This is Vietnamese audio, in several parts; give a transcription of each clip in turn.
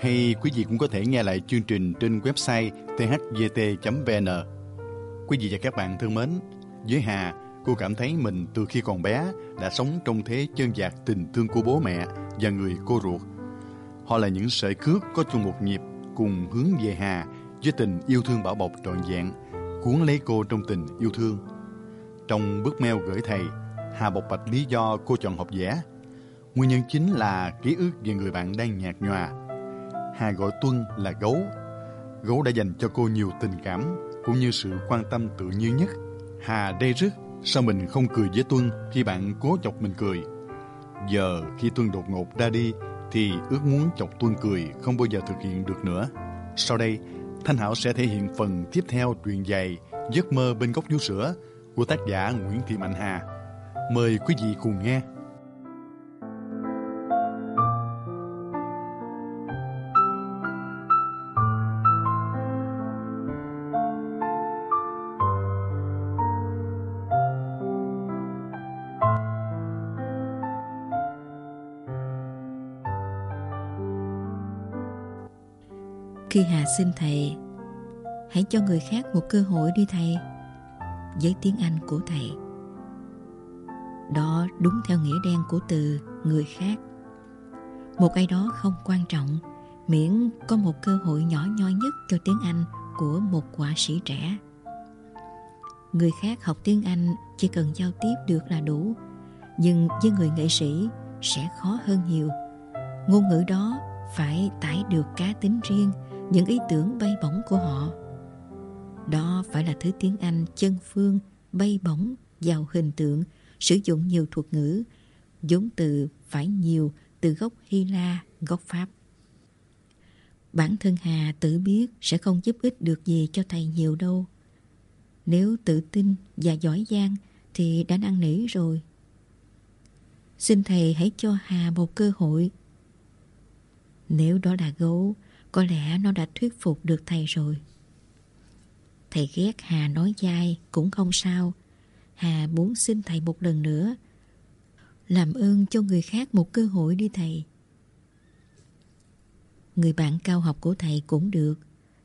Hay quý vị cũng có thể nghe lại chương trình trên website thgt.vn. Quý vị và các bạn thân mến, với Hà, cô cảm thấy mình từ khi còn bé đã sống trong thế chân dạt tình thương của bố mẹ và người cô ruột. Họ là những sợi cước có chung một nhịp cùng hướng về Hà với tình yêu thương bảo bọc trọn vẹn, cuốn lấy cô trong tình yêu thương. Trong bức mail gửi thầy, Hà bộc bạch lý do cô chọn học vẽ. Nguyên nhân chính là ký ức về người bạn đang nhạt nhòa. Hà gọi Tuân là gấu. Gấu đã dành cho cô nhiều tình cảm cũng như sự quan tâm tự nhiên nhất. Hà đê rứt, sao mình không cười với Tuân khi bạn cố chọc mình cười. Giờ khi Tuân đột ngột ra đi thì ước muốn chọc Tuân cười không bao giờ thực hiện được nữa. Sau đây, Thanh Hảo sẽ thể hiện phần tiếp theo truyện dài Giấc mơ bên gốc vú sữa của tác giả Nguyễn Thị Mạnh Hà. Mời quý vị cùng nghe. Khi Hà xin thầy, Hãy cho người khác một cơ hội đi thầy, Với tiếng Anh của thầy. Đó đúng theo nghĩa đen của từ người khác. Một ai đó không quan trọng, Miễn có một cơ hội nhỏ nhoi nhất cho tiếng Anh của một họa sĩ trẻ. Người khác học tiếng Anh chỉ cần giao tiếp được là đủ, Nhưng với người nghệ sĩ sẽ khó hơn nhiều. Ngôn ngữ đó phải tải được cá tính riêng những ý tưởng bay bổng của họ. Đó phải là thứ tiếng Anh chân phương, bay bổng, giàu hình tượng, sử dụng nhiều thuật ngữ, vốn từ phải nhiều từ gốc Hy La, gốc Pháp. Bản thân Hà tự biết sẽ không giúp ích được gì cho thầy nhiều đâu. Nếu tự tin và giỏi giang thì đã năn nỉ rồi. Xin thầy hãy cho Hà một cơ hội. Nếu đó là gấu, có lẽ nó đã thuyết phục được thầy rồi. Thầy ghét Hà nói dai cũng không sao. Hà muốn xin thầy một lần nữa. Làm ơn cho người khác một cơ hội đi thầy. Người bạn cao học của thầy cũng được.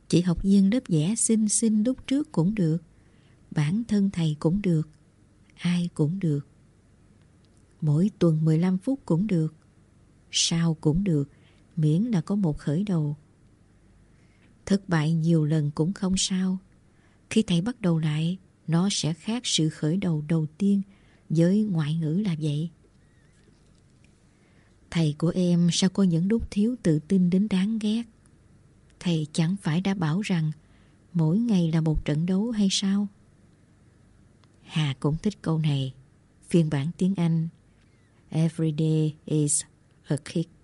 Chị học viên lớp vẽ xinh xinh lúc trước cũng được. Bản thân thầy cũng được. Ai cũng được. Mỗi tuần 15 phút cũng được. Sao cũng được. Miễn là có một khởi đầu. Thất bại nhiều lần cũng không sao. Khi thầy bắt đầu lại, nó sẽ khác sự khởi đầu đầu tiên với ngoại ngữ là vậy. Thầy của em sao có những lúc thiếu tự tin đến đáng ghét? Thầy chẳng phải đã bảo rằng mỗi ngày là một trận đấu hay sao? Hà cũng thích câu này. Phiên bản tiếng Anh Every day is a kick.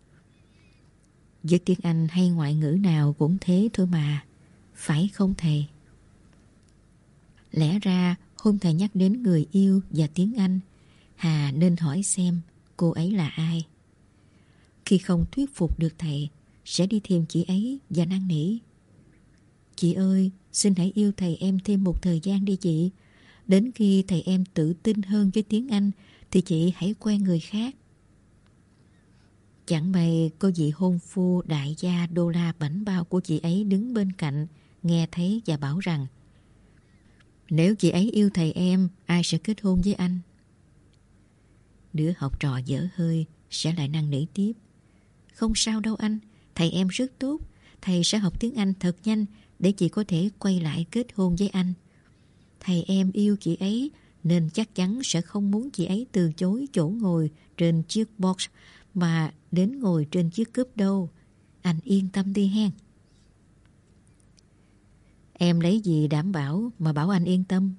Với tiếng Anh hay ngoại ngữ nào cũng thế thôi mà. Phải không thầy? Lẽ ra hôm thầy nhắc đến người yêu và tiếng Anh, Hà nên hỏi xem cô ấy là ai. Khi không thuyết phục được thầy, sẽ đi tìm chị ấy và năn nỉ. Chị ơi, xin hãy yêu thầy em thêm một thời gian đi chị. Đến khi thầy em tự tin hơn với tiếng Anh thì chị hãy quen người khác. Chẳng may cô vị hôn phu đại gia đô la bảnh bao của chị ấy đứng bên cạnh, nghe thấy và bảo rằng Nếu chị ấy yêu thầy em, ai sẽ kết hôn với anh? Đứa học trò dở hơi sẽ lại năng nỉ tiếp. Không sao đâu anh, thầy em rất tốt, thầy sẽ học tiếng Anh thật nhanh để chị có thể quay lại kết hôn với anh. Thầy em yêu chị ấy nên chắc chắn sẽ không muốn chị ấy từ chối chỗ ngồi trên chiếc box mà đến ngồi trên chiếc cướp đâu. Anh yên tâm đi hen. Em lấy gì đảm bảo mà bảo anh yên tâm?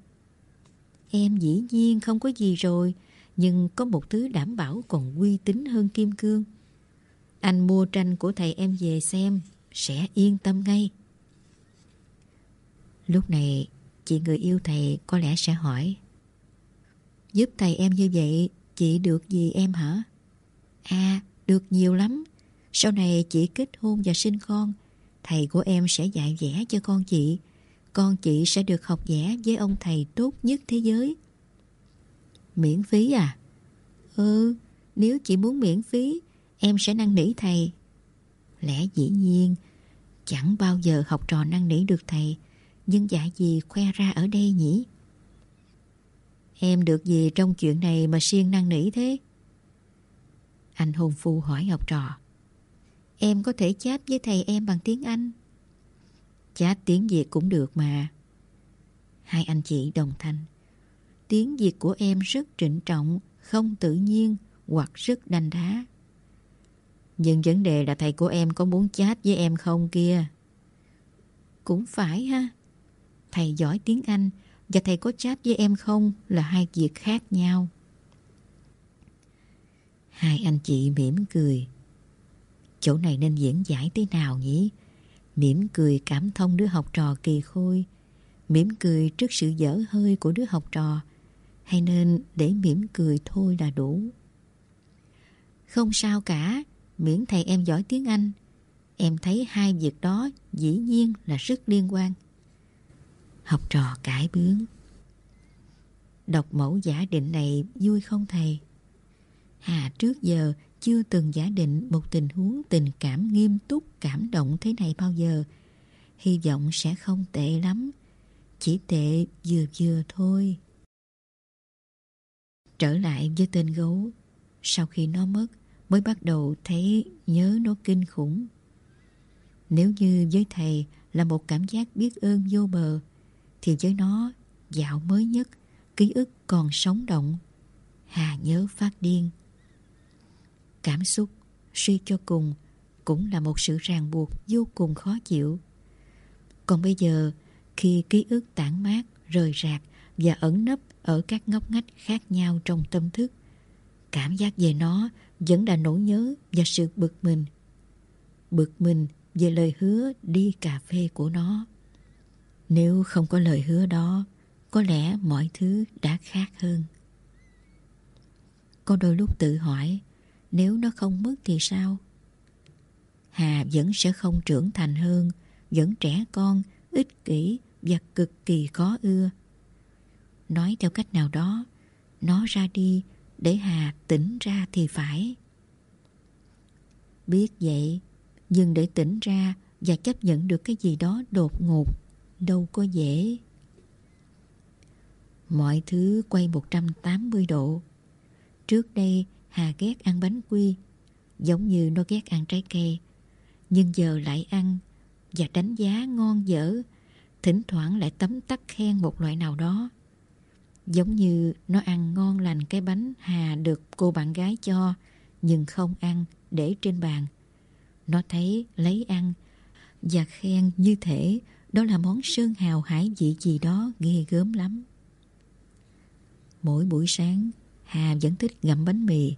Em dĩ nhiên không có gì rồi, nhưng có một thứ đảm bảo còn uy tín hơn kim cương. Anh mua tranh của thầy em về xem, sẽ yên tâm ngay. Lúc này, chị người yêu thầy có lẽ sẽ hỏi Giúp thầy em như vậy, chị được gì em hả? À, được nhiều lắm. Sau này chị kết hôn và sinh con, thầy của em sẽ dạy vẽ cho con chị. Con chị sẽ được học vẽ với ông thầy tốt nhất thế giới. Miễn phí à? Ừ, nếu chị muốn miễn phí, em sẽ năn nỉ thầy. Lẽ dĩ nhiên, chẳng bao giờ học trò năn nỉ được thầy, nhưng dạy gì khoe ra ở đây nhỉ? Em được gì trong chuyện này mà siêng năn nỉ thế? Anh hôn phu hỏi học trò. Em có thể chat với thầy em bằng tiếng Anh. Chat tiếng Việt cũng được mà. Hai anh chị đồng thanh. Tiếng Việt của em rất trịnh trọng, không tự nhiên hoặc rất đanh đá. Nhưng vấn đề là thầy của em có muốn chat với em không kia? Cũng phải ha. Thầy giỏi tiếng Anh và thầy có chat với em không là hai việc khác nhau. Hai anh chị mỉm cười. Chỗ này nên diễn giải thế nào nhỉ? Mỉm cười cảm thông đứa học trò kỳ khôi. Mỉm cười trước sự dở hơi của đứa học trò. Hay nên để mỉm cười thôi là đủ. Không sao cả, miễn thầy em giỏi tiếng Anh. Em thấy hai việc đó dĩ nhiên là rất liên quan. Học trò cãi bướng. Đọc mẫu giả định này vui không thầy? Hà trước giờ chưa từng giả định một tình huống tình cảm nghiêm túc, cảm động thế này bao giờ. Hy vọng sẽ không tệ lắm. Chỉ tệ vừa vừa thôi. Trở lại với tên gấu. Sau khi nó mất, mới bắt đầu thấy nhớ nó kinh khủng. Nếu như với thầy là một cảm giác biết ơn vô bờ, thì với nó, dạo mới nhất, ký ức còn sống động. Hà nhớ phát điên. Cảm xúc, suy cho cùng, cũng là một sự ràng buộc vô cùng khó chịu. Còn bây giờ, khi ký ức tản mát, rời rạc và ẩn nấp ở các ngóc ngách khác nhau trong tâm thức, cảm giác về nó vẫn là nỗi nhớ và sự bực mình. Bực mình về lời hứa đi cà phê của nó. Nếu không có lời hứa đó, có lẽ mọi thứ đã khác hơn. Có đôi lúc tự hỏi, nếu nó không mất thì sao? Hà vẫn sẽ không trưởng thành hơn, vẫn trẻ con, ích kỷ và cực kỳ khó ưa. Nói theo cách nào đó, nó ra đi để Hà tỉnh ra thì phải. Biết vậy, nhưng để tỉnh ra và chấp nhận được cái gì đó đột ngột, đâu có dễ. Mọi thứ quay 180 độ. Trước đây Hà ghét ăn bánh quy, giống như nó ghét ăn trái cây. Nhưng giờ lại ăn và đánh giá ngon dở, thỉnh thoảng lại tấm tắc khen một loại nào đó. Giống như nó ăn ngon lành cái bánh Hà được cô bạn gái cho, nhưng không ăn, để trên bàn. Nó thấy lấy ăn và khen như thể đó là món sơn hào hải vị gì đó ghê gớm lắm. Mỗi buổi sáng, Hà vẫn thích gặm bánh mì.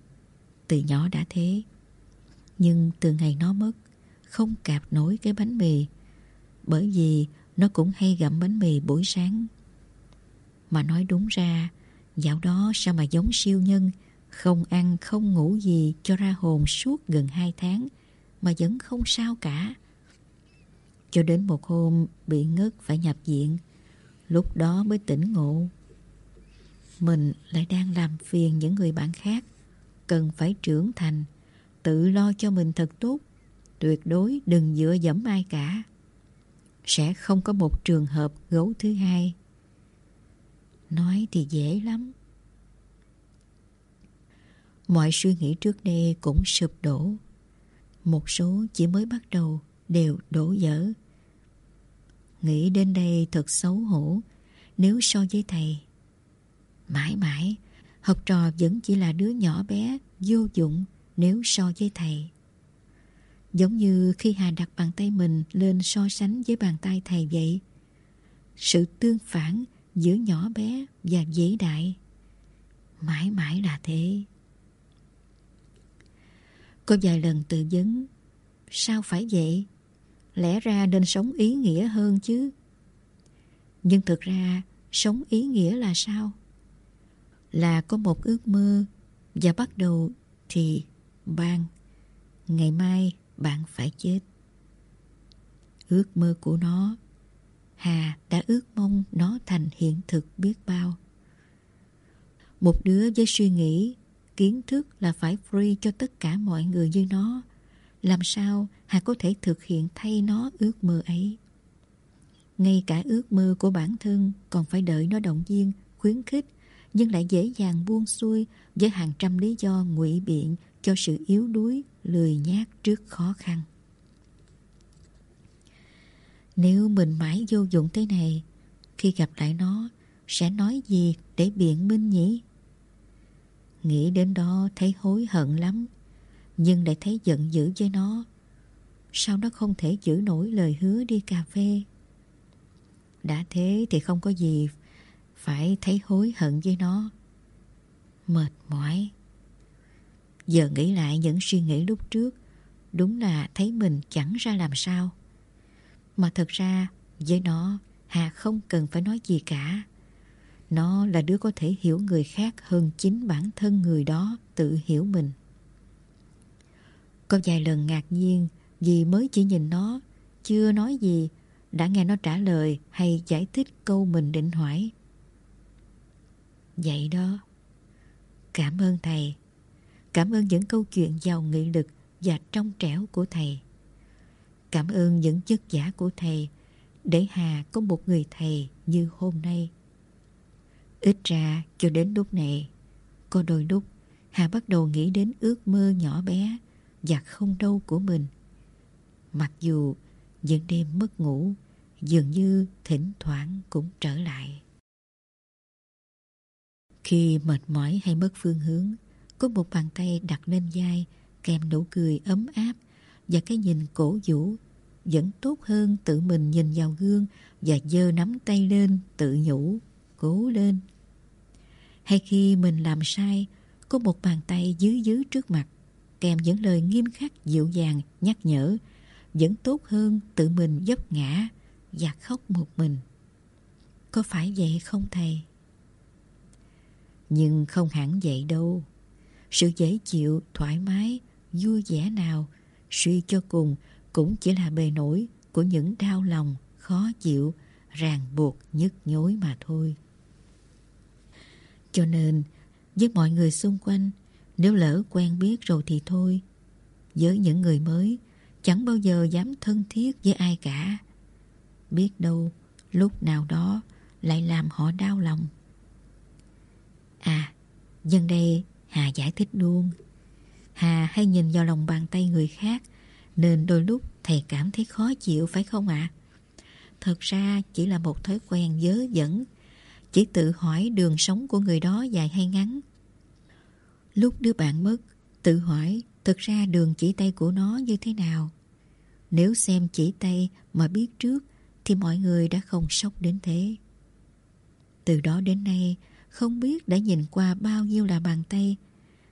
Từ nhỏ đã thế. Nhưng từ ngày nó mất, không cạp nổi cái bánh mì. Bởi vì nó cũng hay gặm bánh mì buổi sáng. Mà nói đúng ra, dạo đó sao mà giống siêu nhân, không ăn, không ngủ gì cho ra hồn suốt gần hai tháng, mà vẫn không sao cả. Cho đến một hôm bị ngất phải nhập viện, lúc đó mới tỉnh ngộ. Mình lại đang làm phiền những người bạn khác, cần phải trưởng thành, tự lo cho mình thật tốt, tuyệt đối đừng dựa dẫm ai cả. Sẽ không có một trường hợp gấu thứ hai. Nói thì dễ lắm. Mọi suy nghĩ trước đây cũng sụp đổ. Một số chỉ mới bắt đầu đều đổ dở. Nghĩ đến đây thật xấu hổ nếu so với thầy. Mãi mãi, học trò vẫn chỉ là đứa nhỏ bé, vô dụng nếu so với thầy. Giống như khi Hà đặt bàn tay mình lên so sánh với bàn tay thầy vậy. Sự tương phản giữa nhỏ bé và vĩ đại. Mãi mãi là thế. Có vài lần tự vấn Sao phải vậy? Lẽ ra nên sống ý nghĩa hơn chứ. Nhưng thực ra, sống ý nghĩa là sao? Là có một ước mơ và bắt đầu thì ban. Ngày mai bạn phải chết. Ước mơ của nó, Hà đã ước mong nó thành hiện thực biết bao. Một đứa với suy nghĩ, kiến thức là phải free cho tất cả mọi người như nó. Làm sao Hà có thể thực hiện thay nó ước mơ ấy? Ngay cả ước mơ của bản thân còn phải đợi nó động viên, khuyến khích, nhưng lại dễ dàng buông xuôi với hàng trăm lý do ngụy biện cho sự yếu đuối, lười nhác trước khó khăn. Nếu mình mãi vô dụng thế này, khi gặp lại nó, sẽ nói gì để biện minh nhỉ? Nghĩ đến đó thấy hối hận lắm, nhưng lại thấy giận dữ với nó. Sao nó không thể giữ nổi lời hứa đi cà phê? Đã thế thì không có gì phải thấy hối hận với nó. Mệt mỏi. Giờ nghĩ lại những suy nghĩ lúc trước, đúng là thấy mình chẳng ra làm sao. Mà thật ra, với nó, Hà không cần phải nói gì cả. Nó là đứa có thể hiểu người khác hơn chính bản thân người đó tự hiểu mình. Có vài lần ngạc nhiên vì mới chỉ nhìn nó, chưa nói gì, đã nghe nó trả lời hay giải thích câu mình định hỏi. Vậy đó. Cảm ơn thầy. Cảm ơn những câu chuyện giàu nghị lực và trong trẻo của thầy. Cảm ơn những chất giả của thầy để Hà có một người thầy như hôm nay. Ít ra cho đến lúc này, có đôi lúc Hà bắt đầu nghĩ đến ước mơ nhỏ bé và không đâu của mình. Mặc dù những đêm mất ngủ dường như thỉnh thoảng cũng trở lại. Khi mệt mỏi hay mất phương hướng, có một bàn tay đặt lên vai kèm nụ cười ấm áp và cái nhìn cổ vũ vẫn tốt hơn tự mình nhìn vào gương và giơ nắm tay lên tự nhủ, cố lên. Hay khi mình làm sai, có một bàn tay dưới dưới trước mặt, kèm những lời nghiêm khắc dịu dàng nhắc nhở, vẫn tốt hơn tự mình dấp ngã và khóc một mình. Có phải vậy không thầy? Nhưng không hẳn vậy đâu. Sự dễ chịu, thoải mái, vui vẻ nào, suy cho cùng cũng chỉ là bề nổi của những đau lòng, khó chịu, ràng buộc, nhức nhối mà thôi. Cho nên, với mọi người xung quanh, nếu lỡ quen biết rồi thì thôi. Với những người mới, chẳng bao giờ dám thân thiết với ai cả. Biết đâu, lúc nào đó lại làm họ đau lòng. À, dân đây Hà giải thích luôn. Hà hay nhìn vào lòng bàn tay người khác nên đôi lúc thầy cảm thấy khó chịu phải không ạ? Thật ra chỉ là một thói quen dớ dẫn Chỉ tự hỏi đường sống của người đó dài hay ngắn Lúc đứa bạn mất Tự hỏi thực ra đường chỉ tay của nó như thế nào Nếu xem chỉ tay mà biết trước Thì mọi người đã không sốc đến thế Từ đó đến nay không biết đã nhìn qua bao nhiêu là bàn tay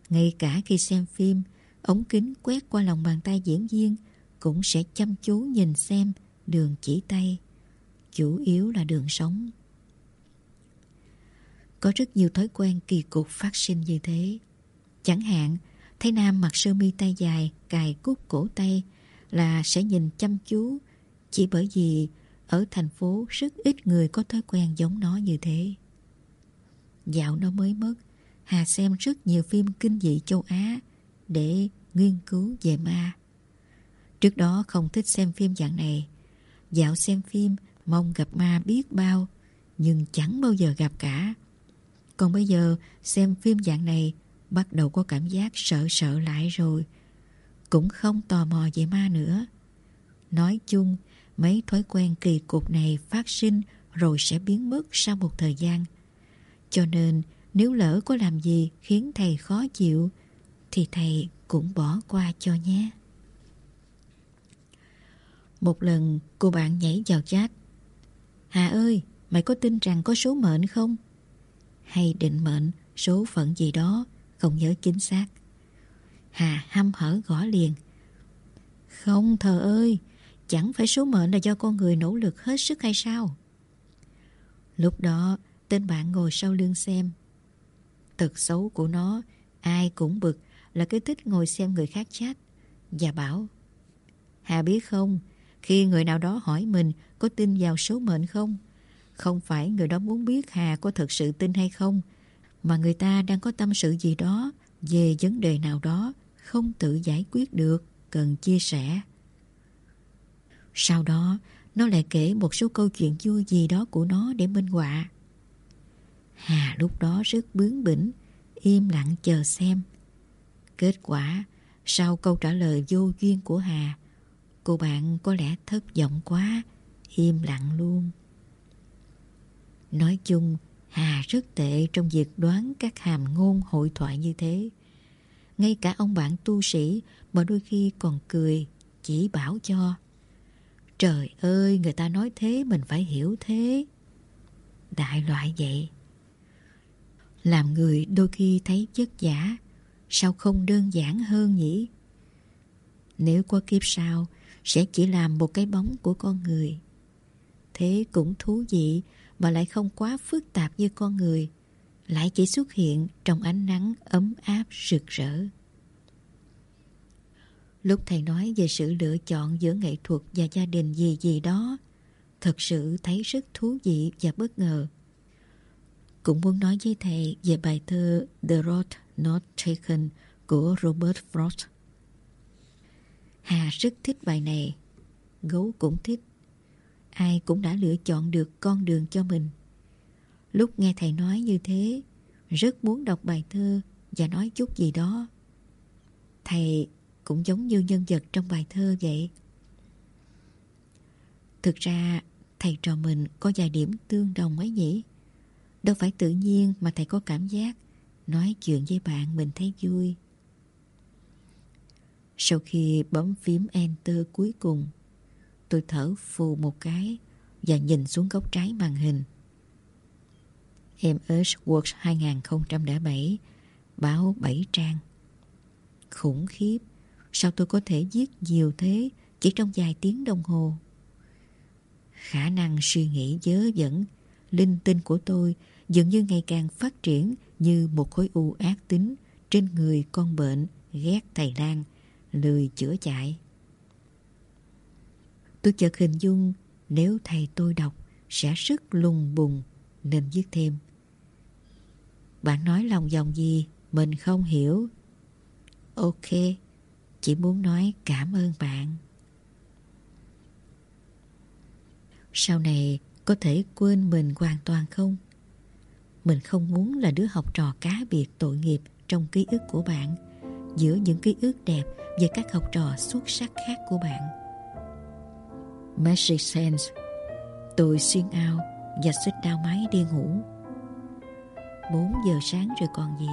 Ngay cả khi xem phim ống kính quét qua lòng bàn tay diễn viên cũng sẽ chăm chú nhìn xem đường chỉ tay. Chủ yếu là đường sống. Có rất nhiều thói quen kỳ cục phát sinh như thế. Chẳng hạn, thấy nam mặc sơ mi tay dài, cài cúc cổ tay là sẽ nhìn chăm chú chỉ bởi vì ở thành phố rất ít người có thói quen giống nó như thế. Dạo nó mới mất, Hà xem rất nhiều phim kinh dị châu Á để nghiên cứu về ma. Trước đó không thích xem phim dạng này. Dạo xem phim mong gặp ma biết bao, nhưng chẳng bao giờ gặp cả. Còn bây giờ xem phim dạng này bắt đầu có cảm giác sợ sợ lại rồi. Cũng không tò mò về ma nữa. Nói chung, mấy thói quen kỳ cục này phát sinh rồi sẽ biến mất sau một thời gian. Cho nên nếu lỡ có làm gì khiến thầy khó chịu thì thầy cũng bỏ qua cho nhé. Một lần cô bạn nhảy vào chat. Hà ơi, mày có tin rằng có số mệnh không? Hay định mệnh, số phận gì đó, không nhớ chính xác. Hà hăm hở gõ liền. Không thờ ơi, Chẳng phải số mệnh là do con người nỗ lực hết sức hay sao? Lúc đó, tên bạn ngồi sau lưng xem. Tật xấu của nó, ai cũng bực là cái thích ngồi xem người khác chat và bảo Hà biết không, khi người nào đó hỏi mình có tin vào số mệnh không, không phải người đó muốn biết Hà có thật sự tin hay không, mà người ta đang có tâm sự gì đó về vấn đề nào đó không tự giải quyết được, cần chia sẻ. Sau đó, nó lại kể một số câu chuyện vui gì đó của nó để minh họa. Hà lúc đó rất bướng bỉnh, im lặng chờ xem. Kết quả, sau câu trả lời vô duyên của Hà, cô bạn có lẽ thất vọng quá, im lặng luôn. Nói chung, Hà rất tệ trong việc đoán các hàm ngôn hội thoại như thế. Ngay cả ông bạn tu sĩ mà đôi khi còn cười, chỉ bảo cho. Trời ơi, người ta nói thế mình phải hiểu thế. Đại loại vậy. Làm người đôi khi thấy chất giả, sao không đơn giản hơn nhỉ? Nếu có kiếp sau, sẽ chỉ làm một cái bóng của con người. Thế cũng thú vị mà lại không quá phức tạp như con người, lại chỉ xuất hiện trong ánh nắng ấm áp rực rỡ. Lúc thầy nói về sự lựa chọn giữa nghệ thuật và gia đình gì gì đó, thật sự thấy rất thú vị và bất ngờ. Cũng muốn nói với thầy về bài thơ The Road Not Taken của Robert Frost. Hà rất thích bài này, Gấu cũng thích. Ai cũng đã lựa chọn được con đường cho mình. Lúc nghe thầy nói như thế, rất muốn đọc bài thơ và nói chút gì đó. Thầy cũng giống như nhân vật trong bài thơ vậy. Thực ra, thầy trò mình có vài điểm tương đồng ấy nhỉ? Đâu phải tự nhiên mà thầy có cảm giác nói chuyện với bạn mình thấy vui. Sau khi bấm phím Enter cuối cùng, tôi thở phù một cái và nhìn xuống góc trái màn hình. MS Works 2007 báo 7 trang. Khủng khiếp, sao tôi có thể viết nhiều thế chỉ trong vài tiếng đồng hồ? Khả năng suy nghĩ dớ dẫn, linh tinh của tôi dường như ngày càng phát triển như một khối u ác tính trên người con bệnh ghét thầy lang lười chữa chạy. Tôi chợt hình dung nếu thầy tôi đọc sẽ rất lùng bùng nên viết thêm. Bạn nói lòng dòng gì mình không hiểu. Ok, chỉ muốn nói cảm ơn bạn. Sau này có thể quên mình hoàn toàn không? Mình không muốn là đứa học trò cá biệt tội nghiệp trong ký ức của bạn giữa những ký ức đẹp về các học trò xuất sắc khác của bạn. Magic Sense Tôi xuyên ao và xích đau máy đi ngủ. 4 giờ sáng rồi còn gì.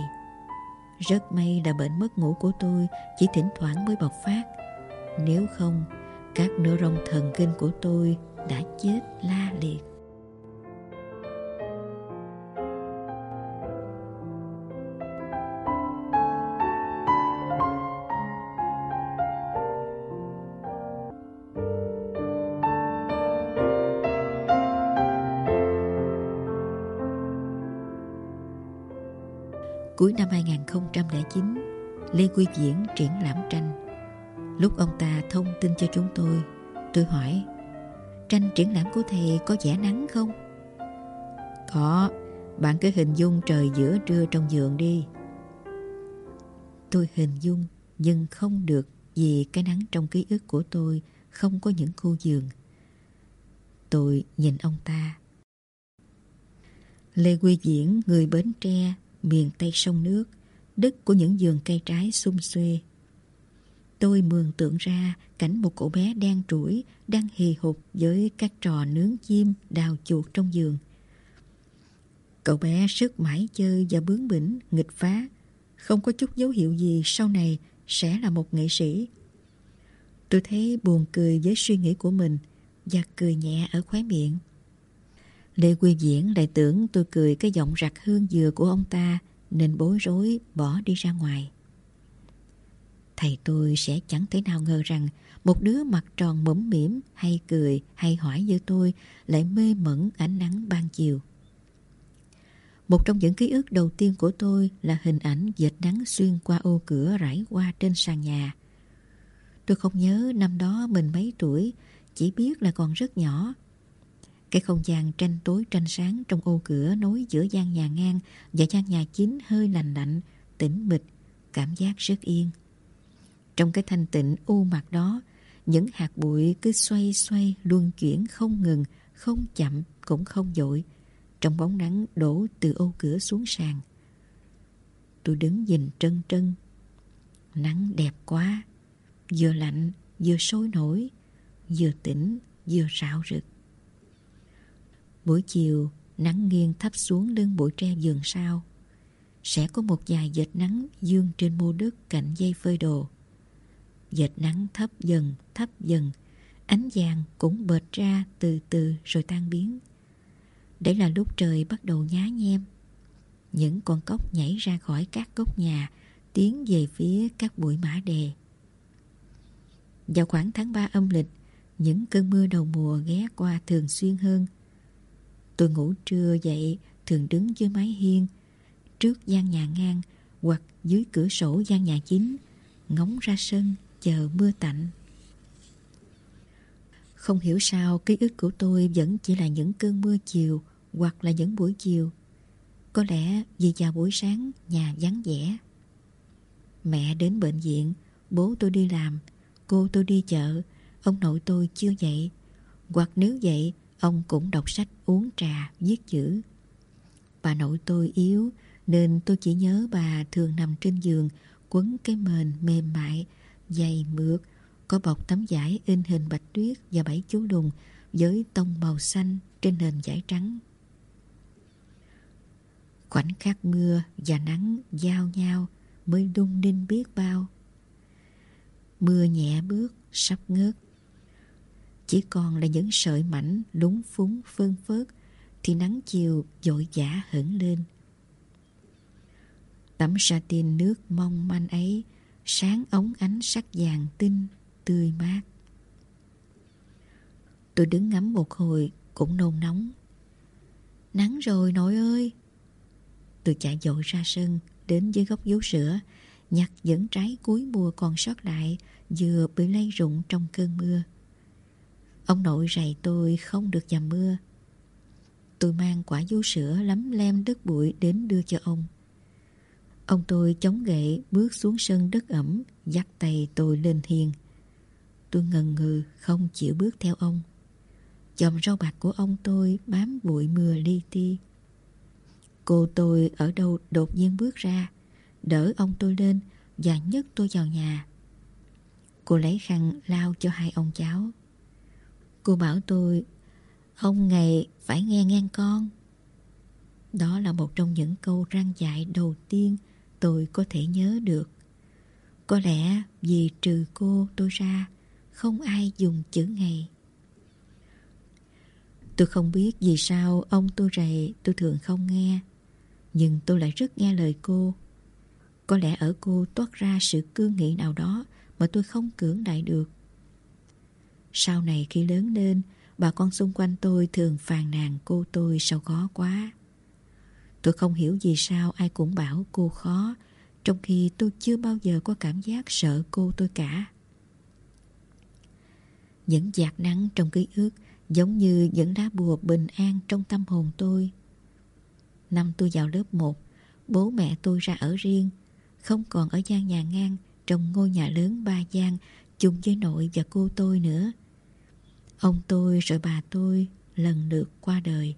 Rất may là bệnh mất ngủ của tôi chỉ thỉnh thoảng mới bộc phát. Nếu không, các neuron thần kinh của tôi đã chết la liệt. Cuối năm 2009, Lê Quy Diễn triển lãm tranh. Lúc ông ta thông tin cho chúng tôi, tôi hỏi Tranh triển lãm của thầy có vẻ nắng không? Có, bạn cứ hình dung trời giữa trưa trong giường đi. Tôi hình dung nhưng không được vì cái nắng trong ký ức của tôi không có những khu giường. Tôi nhìn ông ta. Lê Quy Diễn, người Bến Tre, miền Tây sông nước, đất của những vườn cây trái xum xuê. Tôi mường tượng ra cảnh một cậu bé đen trũi đang hì hục với các trò nướng chim đào chuột trong giường. Cậu bé sức mãi chơi và bướng bỉnh, nghịch phá, không có chút dấu hiệu gì sau này sẽ là một nghệ sĩ. Tôi thấy buồn cười với suy nghĩ của mình và cười nhẹ ở khóe miệng. Lê Quy Diễn lại tưởng tôi cười cái giọng rạc hương dừa của ông ta nên bối rối bỏ đi ra ngoài. Thầy tôi sẽ chẳng thể nào ngờ rằng một đứa mặt tròn mũm mỉm hay cười hay hỏi như tôi lại mê mẩn ánh nắng ban chiều. Một trong những ký ức đầu tiên của tôi là hình ảnh dệt nắng xuyên qua ô cửa rải qua trên sàn nhà. Tôi không nhớ năm đó mình mấy tuổi, chỉ biết là còn rất nhỏ. Cái không gian tranh tối tranh sáng trong ô cửa nối giữa gian nhà ngang và gian nhà chính hơi lành lạnh, tĩnh mịch, cảm giác rất yên. Trong cái thanh tịnh u mặt đó, những hạt bụi cứ xoay xoay luân chuyển không ngừng, không chậm cũng không dội, trong bóng nắng đổ từ ô cửa xuống sàn. Tôi đứng nhìn trân trân. Nắng đẹp quá, vừa lạnh, vừa sôi nổi, vừa tỉnh, vừa rạo rực. Buổi chiều, nắng nghiêng thấp xuống lưng bụi tre vườn sau. Sẽ có một vài vệt nắng dương trên mô đất cạnh dây phơi đồ. Dệt nắng thấp dần, thấp dần, ánh vàng cũng bệt ra từ từ rồi tan biến. Đấy là lúc trời bắt đầu nhá nhem. Những con cóc nhảy ra khỏi các gốc nhà, tiến về phía các bụi mã đề. Vào khoảng tháng 3 âm lịch, những cơn mưa đầu mùa ghé qua thường xuyên hơn. Tôi ngủ trưa dậy, thường đứng dưới mái hiên, trước gian nhà ngang hoặc dưới cửa sổ gian nhà chính, ngóng ra sân, chờ mưa tạnh. Không hiểu sao ký ức của tôi vẫn chỉ là những cơn mưa chiều hoặc là những buổi chiều. Có lẽ vì vào buổi sáng nhà vắng vẻ. Mẹ đến bệnh viện, bố tôi đi làm, cô tôi đi chợ, ông nội tôi chưa dậy. Hoặc nếu dậy, ông cũng đọc sách uống trà, viết chữ. Bà nội tôi yếu nên tôi chỉ nhớ bà thường nằm trên giường quấn cái mền mềm mại, dày mượt, có bọc tấm vải in hình bạch tuyết và bảy chú đùng với tông màu xanh trên nền vải trắng. Khoảnh khắc mưa và nắng giao nhau mới đung ninh biết bao. Mưa nhẹ bước sắp ngớt. Chỉ còn là những sợi mảnh lúng phúng phơn phớt thì nắng chiều dội vã hửng lên. Tấm satin nước mong manh ấy sáng ống ánh sắc vàng tinh, tươi mát. Tôi đứng ngắm một hồi cũng nôn nóng. Nắng rồi nội ơi! Tôi chạy dội ra sân, đến dưới gốc vú sữa, nhặt những trái cuối mùa còn sót lại, vừa bị lay rụng trong cơn mưa. Ông nội rầy tôi không được dầm mưa. Tôi mang quả vú sữa lấm lem đất bụi đến đưa cho ông. Ông tôi chống gậy bước xuống sân đất ẩm, dắt tay tôi lên hiên. Tôi ngần ngừ không chịu bước theo ông. Chồng rau bạc của ông tôi bám bụi mưa li ti. Cô tôi ở đâu đột nhiên bước ra, đỡ ông tôi lên và nhấc tôi vào nhà. Cô lấy khăn lao cho hai ông cháu. Cô bảo tôi, ông ngày phải nghe ngang con. Đó là một trong những câu răng dạy đầu tiên tôi có thể nhớ được. Có lẽ vì trừ cô tôi ra, không ai dùng chữ ngày. Tôi không biết vì sao ông tôi rầy tôi thường không nghe. Nhưng tôi lại rất nghe lời cô Có lẽ ở cô toát ra sự cương nghị nào đó Mà tôi không cưỡng đại được Sau này khi lớn lên Bà con xung quanh tôi thường phàn nàn cô tôi sao khó quá Tôi không hiểu vì sao ai cũng bảo cô khó Trong khi tôi chưa bao giờ có cảm giác sợ cô tôi cả Những giạt nắng trong ký ức Giống như những đá bùa bình an trong tâm hồn tôi Năm tôi vào lớp 1, bố mẹ tôi ra ở riêng, không còn ở gian nhà ngang trong ngôi nhà lớn ba gian chung với nội và cô tôi nữa. Ông tôi rồi bà tôi lần lượt qua đời.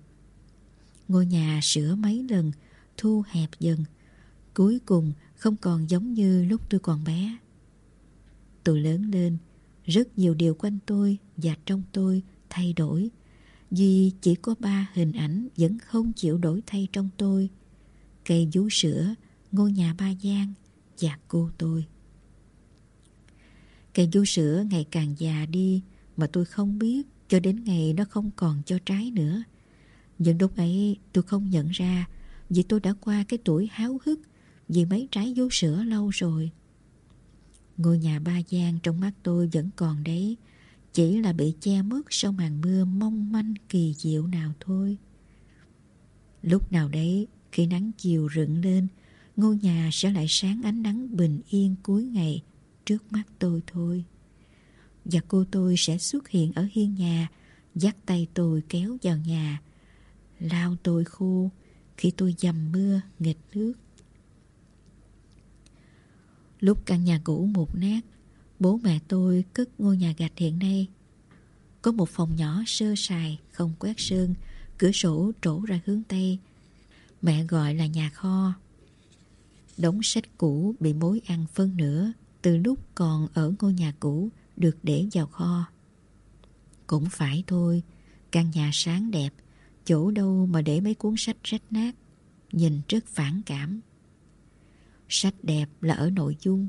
Ngôi nhà sửa mấy lần, thu hẹp dần. Cuối cùng không còn giống như lúc tôi còn bé. Tôi lớn lên, rất nhiều điều quanh tôi và trong tôi thay đổi Duy chỉ có ba hình ảnh vẫn không chịu đổi thay trong tôi. Cây vú sữa, ngôi nhà ba gian và cô tôi. Cây vú sữa ngày càng già đi mà tôi không biết cho đến ngày nó không còn cho trái nữa. Nhưng lúc ấy tôi không nhận ra vì tôi đã qua cái tuổi háo hức vì mấy trái vú sữa lâu rồi. Ngôi nhà ba gian trong mắt tôi vẫn còn đấy, chỉ là bị che mất sau màn mưa mong manh kỳ diệu nào thôi. Lúc nào đấy, khi nắng chiều rựng lên, ngôi nhà sẽ lại sáng ánh nắng bình yên cuối ngày trước mắt tôi thôi. Và cô tôi sẽ xuất hiện ở hiên nhà, dắt tay tôi kéo vào nhà, lao tôi khô khi tôi dầm mưa nghịch nước. Lúc căn nhà cũ một nát, bố mẹ tôi cất ngôi nhà gạch hiện nay. Có một phòng nhỏ sơ sài, không quét sơn, cửa sổ trổ ra hướng Tây. Mẹ gọi là nhà kho. Đống sách cũ bị mối ăn phân nửa từ lúc còn ở ngôi nhà cũ được để vào kho. Cũng phải thôi, căn nhà sáng đẹp, chỗ đâu mà để mấy cuốn sách rách nát, nhìn rất phản cảm. Sách đẹp là ở nội dung,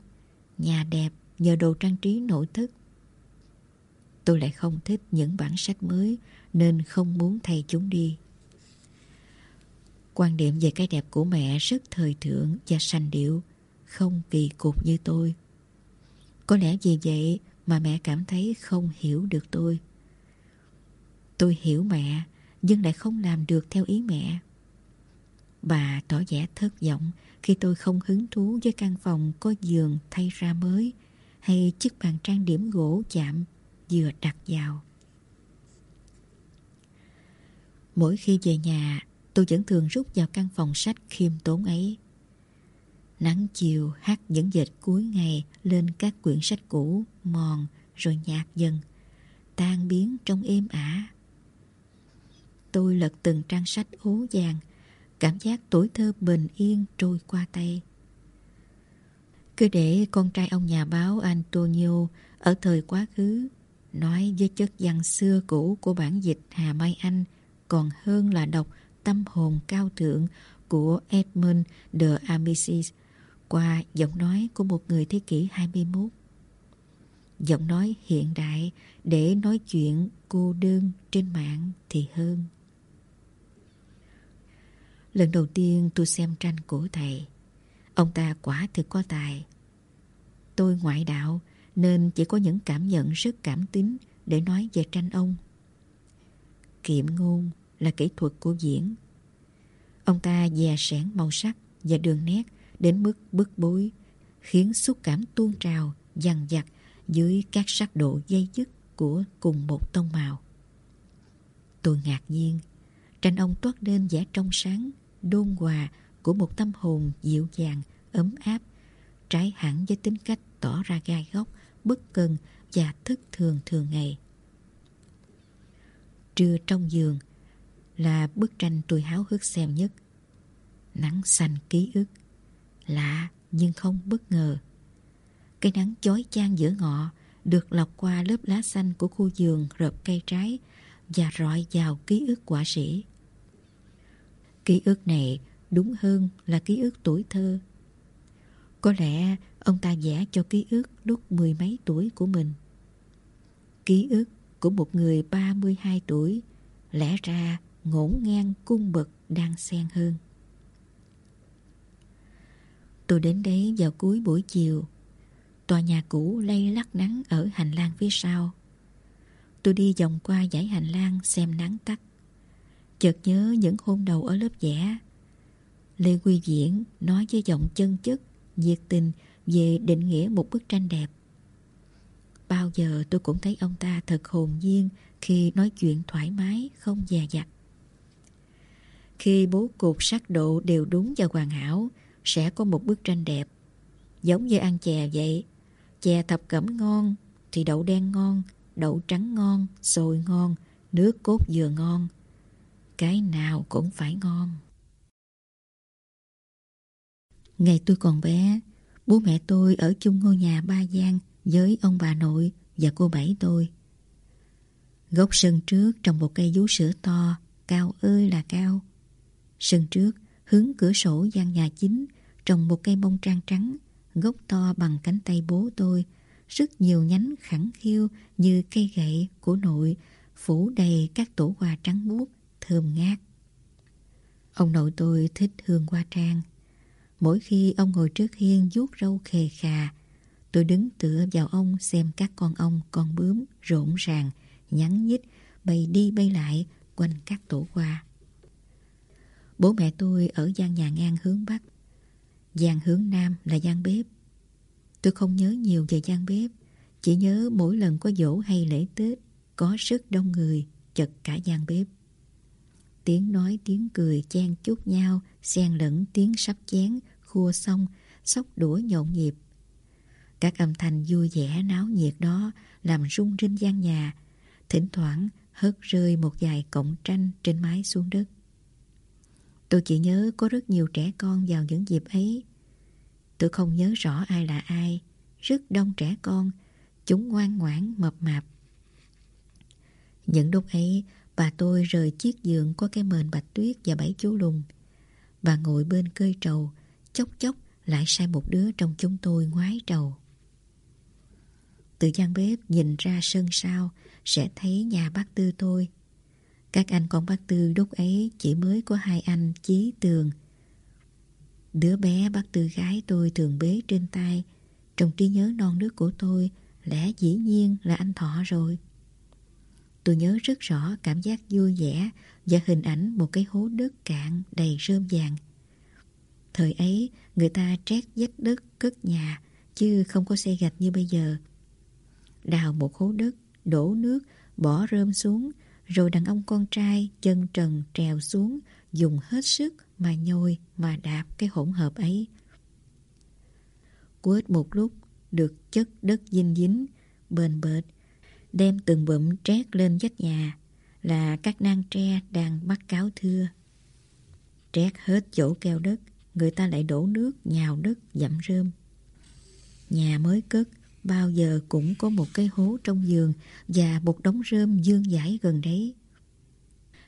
nhà đẹp nhờ đồ trang trí nội thất. Tôi lại không thích những bản sách mới nên không muốn thay chúng đi. Quan điểm về cái đẹp của mẹ rất thời thượng và sành điệu, không kỳ cục như tôi. Có lẽ vì vậy mà mẹ cảm thấy không hiểu được tôi. Tôi hiểu mẹ, nhưng lại không làm được theo ý mẹ. Bà tỏ vẻ thất vọng khi tôi không hứng thú với căn phòng có giường thay ra mới hay chiếc bàn trang điểm gỗ chạm vừa đặt vào. Mỗi khi về nhà, tôi vẫn thường rút vào căn phòng sách khiêm tốn ấy. Nắng chiều hát những dệt cuối ngày lên các quyển sách cũ, mòn rồi nhạt dần, tan biến trong êm ả. Tôi lật từng trang sách ố vàng, cảm giác tuổi thơ bình yên trôi qua tay. Cứ để con trai ông nhà báo Antonio ở thời quá khứ nói với chất văn xưa cũ của bản dịch Hà Mai Anh còn hơn là đọc tâm hồn cao thượng của Edmund de Amicis qua giọng nói của một người thế kỷ 21. Giọng nói hiện đại để nói chuyện cô đơn trên mạng thì hơn. Lần đầu tiên tôi xem tranh của thầy, ông ta quả thực có tài. Tôi ngoại đạo nên chỉ có những cảm nhận rất cảm tính để nói về tranh ông. Kiệm ngôn là kỹ thuật của diễn. Ông ta dè sẻn màu sắc và đường nét đến mức bức bối, khiến xúc cảm tuôn trào, dằn dặt dưới các sắc độ dây dứt của cùng một tông màu. Tôi ngạc nhiên, tranh ông toát lên vẻ trong sáng, đôn hòa của một tâm hồn dịu dàng, ấm áp, trái hẳn với tính cách tỏ ra gai góc, bất cần và thức thường thường ngày. Trưa trong giường là bức tranh tôi háo hức xem nhất. Nắng xanh ký ức, lạ nhưng không bất ngờ. Cây nắng chói chang giữa ngọ được lọc qua lớp lá xanh của khu vườn rợp cây trái và rọi vào ký ức quả sĩ. Ký ức này đúng hơn là ký ức tuổi thơ. Có lẽ ông ta vẽ cho ký ức lúc mười mấy tuổi của mình. Ký ức của một người 32 tuổi lẽ ra ngổn ngang cung bậc đang xen hơn. Tôi đến đấy vào cuối buổi chiều. Tòa nhà cũ lay lắc nắng ở hành lang phía sau. Tôi đi vòng qua dãy hành lang xem nắng tắt. Chợt nhớ những hôm đầu ở lớp vẽ. Lê Quy Diễn nói với giọng chân chất, nhiệt tình về định nghĩa một bức tranh đẹp. Bao giờ tôi cũng thấy ông ta thật hồn nhiên khi nói chuyện thoải mái, không dè dặt. Khi bố cục sắc độ đều đúng và hoàn hảo, sẽ có một bức tranh đẹp. Giống như ăn chè vậy. Chè thập cẩm ngon, thì đậu đen ngon, đậu trắng ngon, xôi ngon, nước cốt dừa ngon. Cái nào cũng phải ngon. Ngày tôi còn bé, bố mẹ tôi ở chung ngôi nhà ba gian với ông bà nội và cô bảy tôi. Gốc sân trước trồng một cây vú sữa to, cao ơi là cao. Sân trước, hướng cửa sổ gian nhà chính, trồng một cây bông trang trắng, gốc to bằng cánh tay bố tôi, rất nhiều nhánh khẳng khiu như cây gậy của nội, phủ đầy các tổ hoa trắng muốt, thơm ngát. Ông nội tôi thích hương hoa trang. Mỗi khi ông ngồi trước hiên vuốt râu khề khà, Tôi đứng tựa vào ông xem các con ong, con bướm rộn ràng, nhắn nhít, bay đi bay lại quanh các tổ hoa. Bố mẹ tôi ở gian nhà ngang hướng Bắc. Gian hướng Nam là gian bếp. Tôi không nhớ nhiều về gian bếp, chỉ nhớ mỗi lần có dỗ hay lễ Tết, có rất đông người, chật cả gian bếp. Tiếng nói tiếng cười chen chúc nhau, xen lẫn tiếng sắp chén, khua xong, sóc đũa nhộn nhịp. Các âm thanh vui vẻ náo nhiệt đó làm rung rinh gian nhà, thỉnh thoảng hớt rơi một vài cọng tranh trên mái xuống đất. Tôi chỉ nhớ có rất nhiều trẻ con vào những dịp ấy. Tôi không nhớ rõ ai là ai, rất đông trẻ con, chúng ngoan ngoãn mập mạp. Những lúc ấy, và tôi rời chiếc giường có cái mền bạch tuyết và bảy chú lùng. và ngồi bên cơi trầu, chốc chốc lại sai một đứa trong chúng tôi ngoái trầu. Từ gian bếp nhìn ra sân sau sẽ thấy nhà bác Tư tôi. Các anh con bác Tư lúc ấy chỉ mới có hai anh Chí Tường. Đứa bé bác Tư gái tôi thường bế trên tay. Trong trí nhớ non nước của tôi lẽ dĩ nhiên là anh Thọ rồi. Tôi nhớ rất rõ cảm giác vui vẻ và hình ảnh một cái hố đất cạn đầy rơm vàng. Thời ấy, người ta trét vách đất cất nhà, chứ không có xe gạch như bây giờ. Đào một hố đất, đổ nước, bỏ rơm xuống, rồi đàn ông con trai chân trần trèo xuống, dùng hết sức mà nhồi mà đạp cái hỗn hợp ấy. Quết một lúc, được chất đất dinh dính, bền bệt, đem từng bụm trét lên vách nhà là các nang tre đang bắt cáo thưa. Trét hết chỗ keo đất, người ta lại đổ nước nhào đất dặm rơm. Nhà mới cất, bao giờ cũng có một cái hố trong giường và một đống rơm dương dãi gần đấy.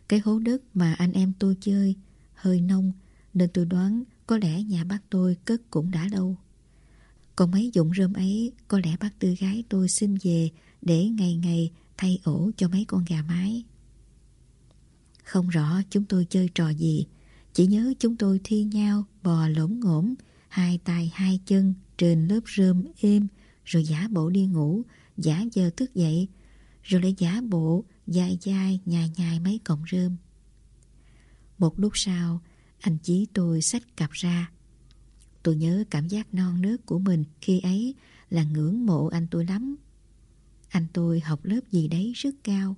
Cái hố đất mà anh em tôi chơi hơi nông nên tôi đoán có lẽ nhà bác tôi cất cũng đã lâu. Còn mấy dụng rơm ấy có lẽ bác tư gái tôi xin về để ngày ngày thay ổ cho mấy con gà mái. Không rõ chúng tôi chơi trò gì, chỉ nhớ chúng tôi thi nhau bò lỗm ngỗm, hai tay hai chân trên lớp rơm êm, rồi giả bộ đi ngủ, giả giờ thức dậy, rồi lại giả bộ dài dài nhài nhài mấy cọng rơm. Một lúc sau, anh chí tôi xách cặp ra. Tôi nhớ cảm giác non nớt của mình khi ấy là ngưỡng mộ anh tôi lắm. Anh tôi học lớp gì đấy rất cao.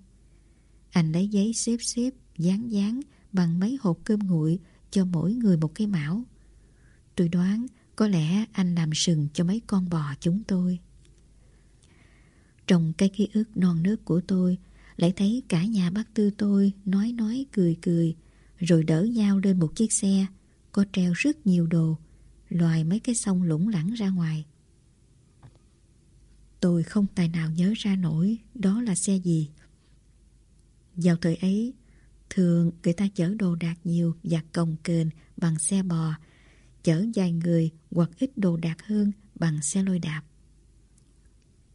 Anh lấy giấy xếp xếp, dán dán bằng mấy hộp cơm nguội cho mỗi người một cái mão. Tôi đoán có lẽ anh làm sừng cho mấy con bò chúng tôi. Trong cái ký ức non nước của tôi, lại thấy cả nhà bác tư tôi nói nói cười cười, rồi đỡ nhau lên một chiếc xe, có treo rất nhiều đồ, loài mấy cái sông lũng lẳng ra ngoài. Tôi không tài nào nhớ ra nổi đó là xe gì. Vào thời ấy, thường người ta chở đồ đạc nhiều và cồng kềnh bằng xe bò, chở vài người hoặc ít đồ đạc hơn bằng xe lôi đạp.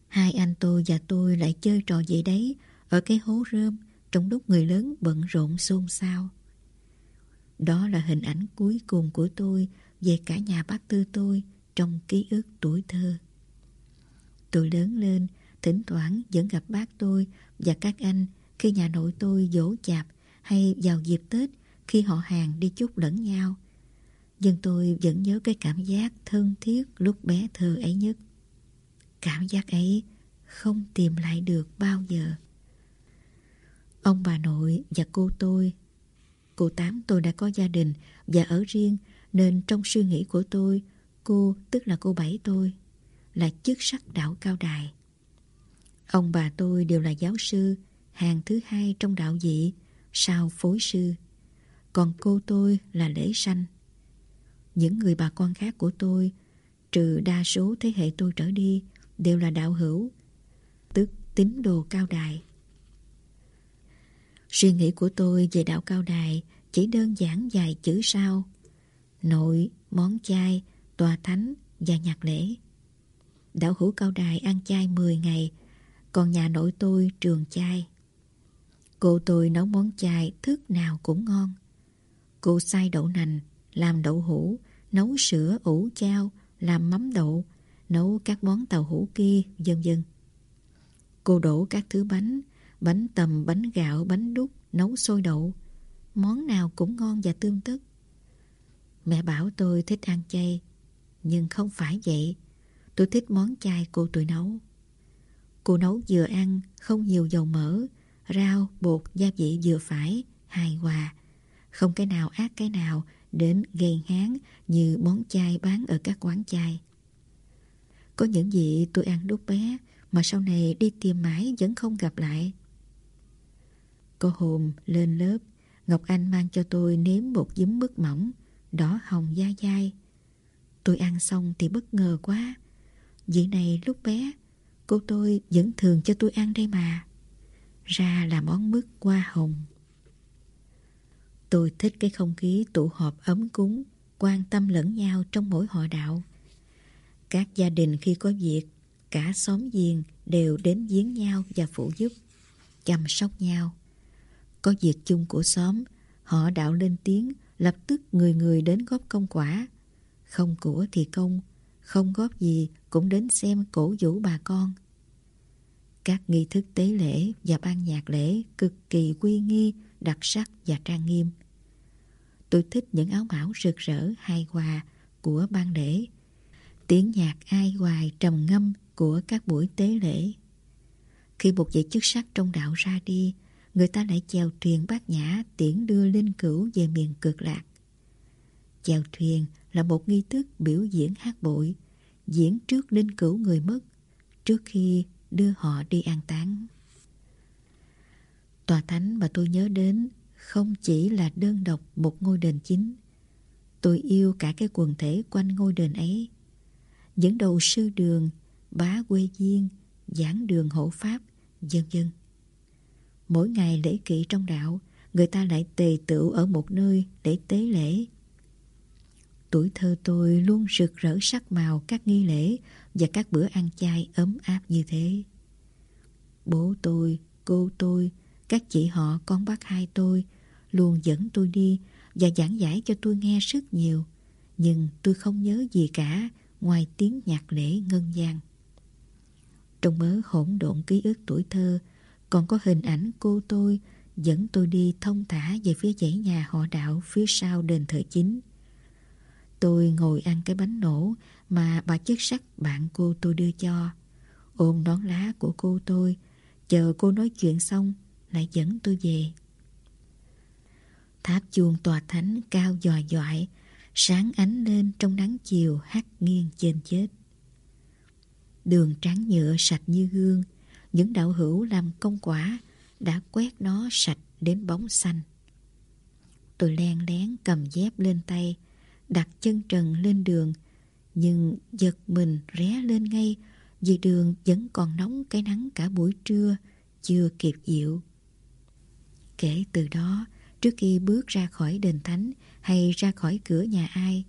Hai anh tôi và tôi lại chơi trò gì đấy ở cái hố rơm trong lúc người lớn bận rộn xôn xao. Đó là hình ảnh cuối cùng của tôi về cả nhà bác tư tôi trong ký ức tuổi thơ. Tôi lớn lên, thỉnh thoảng vẫn gặp bác tôi và các anh khi nhà nội tôi dỗ chạp hay vào dịp Tết khi họ hàng đi chúc lẫn nhau. Nhưng tôi vẫn nhớ cái cảm giác thân thiết lúc bé thơ ấy nhất. Cảm giác ấy không tìm lại được bao giờ. Ông bà nội và cô tôi Cô Tám tôi đã có gia đình và ở riêng nên trong suy nghĩ của tôi cô tức là cô Bảy tôi là chức sắc đạo cao đài. Ông bà tôi đều là giáo sư, hàng thứ hai trong đạo dị, sau phối sư. Còn cô tôi là lễ sanh. Những người bà con khác của tôi, trừ đa số thế hệ tôi trở đi, đều là đạo hữu, tức tín đồ cao đài. Suy nghĩ của tôi về đạo cao đài chỉ đơn giản vài chữ sau. Nội, món chay, tòa thánh và nhạc lễ. Đạo hữu cao đài ăn chay 10 ngày, còn nhà nội tôi trường chay. Cô tôi nấu món chay thức nào cũng ngon. Cô xay đậu nành, làm đậu hũ, nấu sữa ủ chao, làm mắm đậu, nấu các món tàu hũ kia, vân vân. Cô đổ các thứ bánh, bánh tầm, bánh gạo, bánh đúc, nấu sôi đậu. Món nào cũng ngon và tươm tất. Mẹ bảo tôi thích ăn chay, nhưng không phải vậy. Tôi thích món chay cô tôi nấu. Cô nấu vừa ăn, không nhiều dầu mỡ, rau, bột, gia vị vừa phải, hài hòa. Không cái nào ác cái nào đến gây hán như món chay bán ở các quán chay. Có những gì tôi ăn lúc bé mà sau này đi tìm mãi vẫn không gặp lại. Có hôm lên lớp, Ngọc Anh mang cho tôi nếm một giấm mứt mỏng, đỏ hồng dai dai. Tôi ăn xong thì bất ngờ quá. Vị này lúc bé, cô tôi vẫn thường cho tôi ăn đây mà. Ra là món mứt hoa hồng. Tôi thích cái không khí tụ họp ấm cúng, quan tâm lẫn nhau trong mỗi họ đạo. Các gia đình khi có việc, cả xóm giềng đều đến giếng nhau và phụ giúp, chăm sóc nhau. Có việc chung của xóm, họ đạo lên tiếng, lập tức người người đến góp công quả. Không của thì công, không góp gì cũng đến xem cổ vũ bà con. Các nghi thức tế lễ và ban nhạc lễ cực kỳ quy nghi, đặc sắc và trang nghiêm. Tôi thích những áo bảo rực rỡ hài hòa của ban lễ. Tiếng nhạc ai hoài trầm ngâm của các buổi tế lễ. Khi một vị chức sắc trong đạo ra đi, người ta lại chèo thuyền bát nhã tiễn đưa linh cửu về miền cực lạc. Chèo thuyền là một nghi thức biểu diễn hát bội, diễn trước linh cửu người mất, trước khi đưa họ đi an táng. Tòa thánh mà tôi nhớ đến không chỉ là đơn độc một ngôi đền chính. Tôi yêu cả cái quần thể quanh ngôi đền ấy. Dẫn đầu sư đường, bá quê diên, giảng đường hộ pháp, dân dân. Mỗi ngày lễ kỵ trong đạo, người ta lại tề tựu ở một nơi để tế lễ. Tuổi thơ tôi luôn rực rỡ sắc màu các nghi lễ và các bữa ăn chay ấm áp như thế. Bố tôi, cô tôi, các chị họ con bác hai tôi luôn dẫn tôi đi và giảng giải cho tôi nghe rất nhiều. Nhưng tôi không nhớ gì cả ngoài tiếng nhạc lễ ngân gian. Trong mớ hỗn độn ký ức tuổi thơ còn có hình ảnh cô tôi dẫn tôi đi thông thả về phía dãy nhà họ đạo phía sau đền thờ chính. Tôi ngồi ăn cái bánh nổ mà bà chức sắc bạn cô tôi đưa cho. Ôm nón lá của cô tôi, chờ cô nói chuyện xong lại dẫn tôi về. Tháp chuông tòa thánh cao dòi dọi, sáng ánh lên trong nắng chiều hắt nghiêng trên chết. Đường trắng nhựa sạch như gương, những đạo hữu làm công quả đã quét nó sạch đến bóng xanh. Tôi len lén cầm dép lên tay, đặt chân trần lên đường, nhưng giật mình ré lên ngay vì đường vẫn còn nóng cái nắng cả buổi trưa, chưa kịp dịu. Kể từ đó, trước khi bước ra khỏi đền thánh hay ra khỏi cửa nhà ai,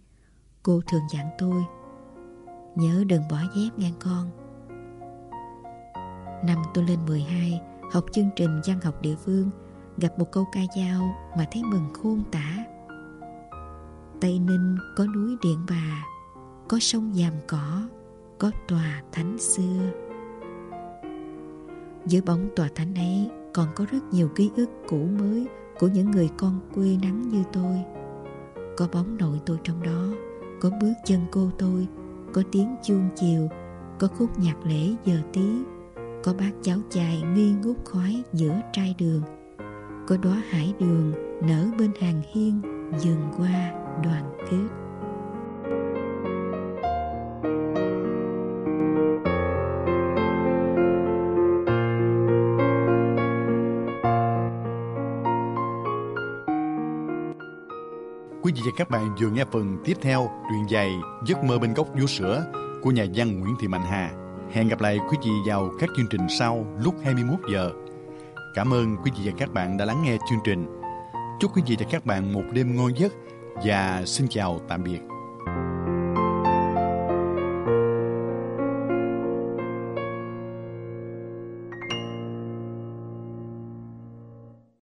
cô thường dặn tôi, nhớ đừng bỏ dép ngang con. Năm tôi lên 12, học chương trình văn học địa phương, gặp một câu ca dao mà thấy mừng khôn tả. Tây Ninh có núi Điện Bà, có sông Giàm Cỏ, có tòa thánh xưa. Dưới bóng tòa thánh ấy còn có rất nhiều ký ức cũ mới của những người con quê nắng như tôi. Có bóng nội tôi trong đó, có bước chân cô tôi, có tiếng chuông chiều, có khúc nhạc lễ giờ tí, có bát cháo chài nghi ngút khói giữa trai đường, có đóa hải đường nở bên hàng hiên dừng qua đoàn kết. Quý vị và các bạn vừa nghe phần tiếp theo truyện dài Giấc mơ bên góc vú sữa của nhà văn Nguyễn Thị Mạnh Hà. Hẹn gặp lại quý vị vào các chương trình sau lúc 21 giờ. Cảm ơn quý vị và các bạn đã lắng nghe chương trình. Chúc quý vị và các bạn một đêm ngon giấc và xin chào tạm biệt.